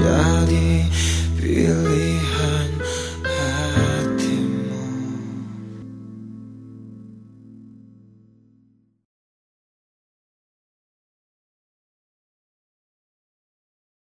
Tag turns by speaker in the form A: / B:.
A: jadi bila